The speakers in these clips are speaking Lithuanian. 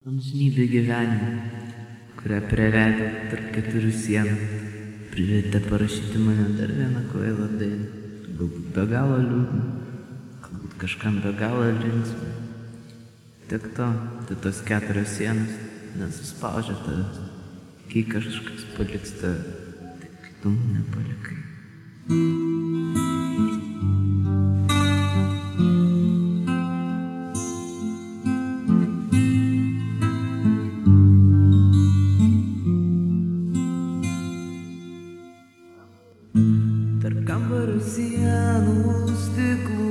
Amžinybė gyvenime, kurią prevedę tarp keturių sienų, privertė parašyti mane dar vieną kvailą dainą. Galbūt be galo liūdną, galbūt kažkam be galo linksmą. Tik to, tai tos keturios sienos nesuspaudžia tavęs, kai kažkas paliks tave, kaip tu mane palikai. Tarp kambario sienų stiklų.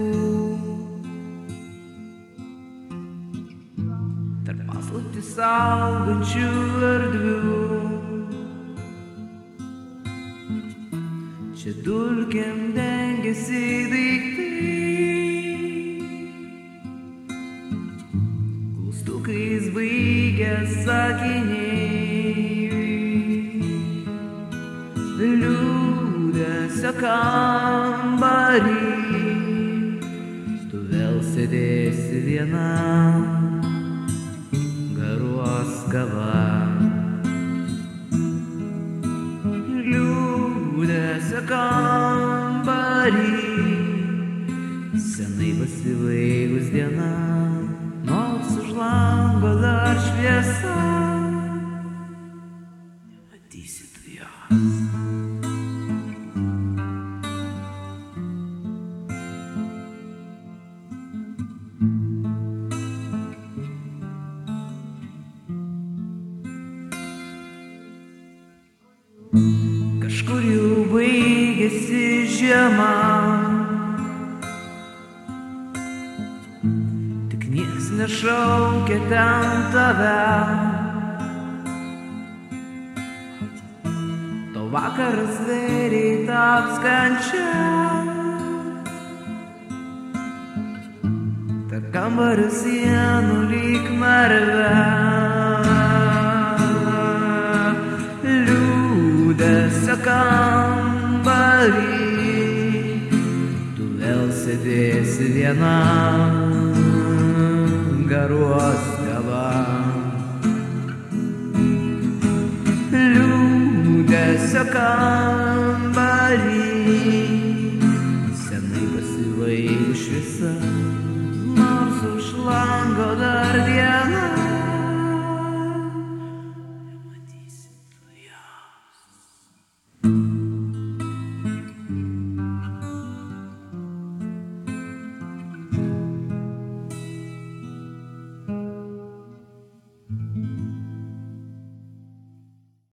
Tarp paslaptį saugančių erdvių. Čia dulkiam dengiasi daiktai. Klaustukais baigia sakiniai kambarį. Tu vėl sėdėsi viena, garuos kava. Liūdėsio kambarį, senai pasibaigus diena, nors už lango dar šviesa. Matysi tu jos. Kažkur jau baigėsi žiema. Tik nieks nešaukia ten tave. To vakaras vėriai taps kančia. Kambario sienų lyg marve. kambary tu vėl sėdėsi viena garuos galva liūdėsio kambary senai pasivaiš visa nors už lango dar viena